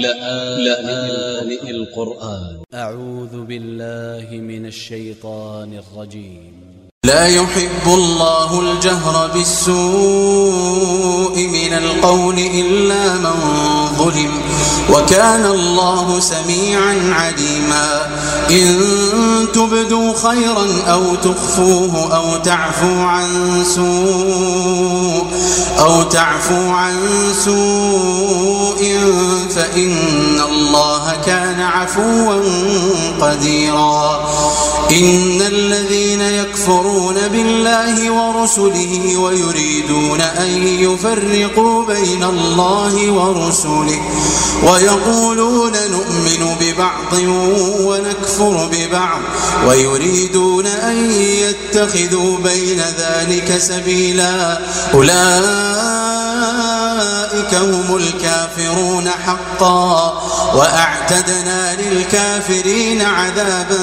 لآن القرآن. أ ع و ذ ب ا ل ل ه من ا ل ش ي ط ا ن ا ل ج ي م لا يحب الله الجهر بالسوء من القول إلا من ظلم وكان الله سميعا عليما. إن تبدوا خيرا أو تخفوه أو تعفو عن سوء أو تعفو عن سوء فإن الله كان عفوا قديرا. إن الذين يكفرون بالله ورسله ويريدون أن يفرقوا بين الله ورسله ويقولون نؤمن ببعض ونكفر ببعض ويريدون أن يتخذوا بين ذلك سبيلا أولئك أولئك هم الكافرون حقا وأعتدنا للكافرين عذابا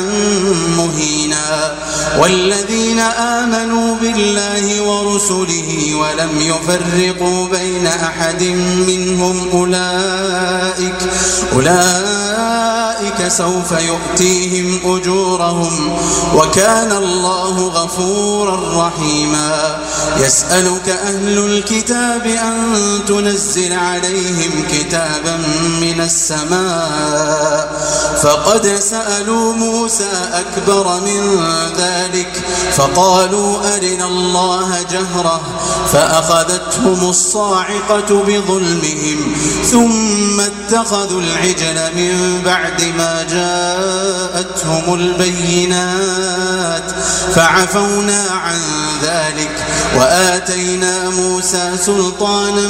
مهينا والذين آمنوا بالله ورسله ولم يفرقوا بين أحد منهم أولئك أولئك سوف يؤتيهم أجورهم وكان الله غفورا رحيما يسألك أهل الكتاب أن تنزل عليهم كتابا من السماء فقد سألوا موسى أكبر من ذلك فقالوا أرنا الله جهرة فأخذتهم الصاعقة بظلمهم ثم اتخذوا العجل من بعد ما جاءتهم البينات فعفونا عن ذلك وآتينا موسى سلطانا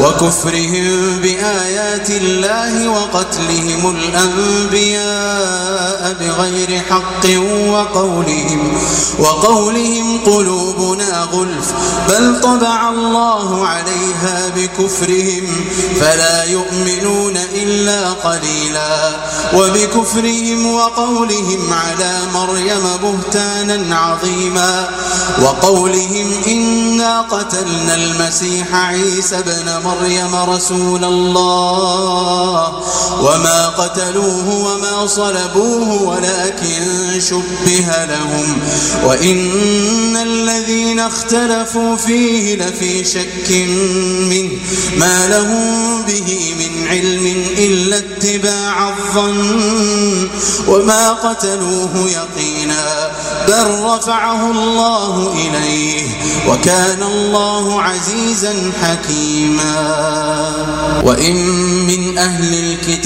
وكفرهم بآيات الله وقتلهم الأنبياء بغير حق وقولهم وقولهم قلوبنا غلف. بل طبع الله عليها بكفرهم. فلا يؤمنون إلا قليلا. وبكفرهم وقولهم على مريم بهتانا عظيما. وقولهم إنا قتلنا المسيح عيسى بن مريم رسول الله. وما قتلوه وما صلبوه ولكن شبه لهم وإن الذين اختلفوا فيه لفي شك منه ما لهم به من علم إلا اتباع الظن وما قتلوه يقينا بل رفعه الله إليه وكان الله عزيزا حكيما وإن من أهل الكتاب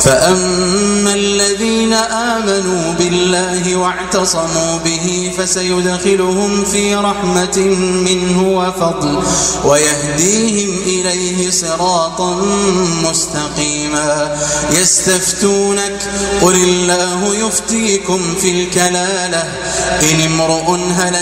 فأما الذين آمنوا بالله واعتصموا به فسيدخلهم في رحمة منه وفضل ويهديهم إليه صراطا مستقيما يستفتونك قل الله يفتيكم في الكلالة إن امرؤ هلك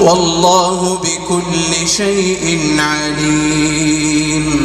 والله بكل شيء عليم.